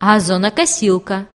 газонокосилка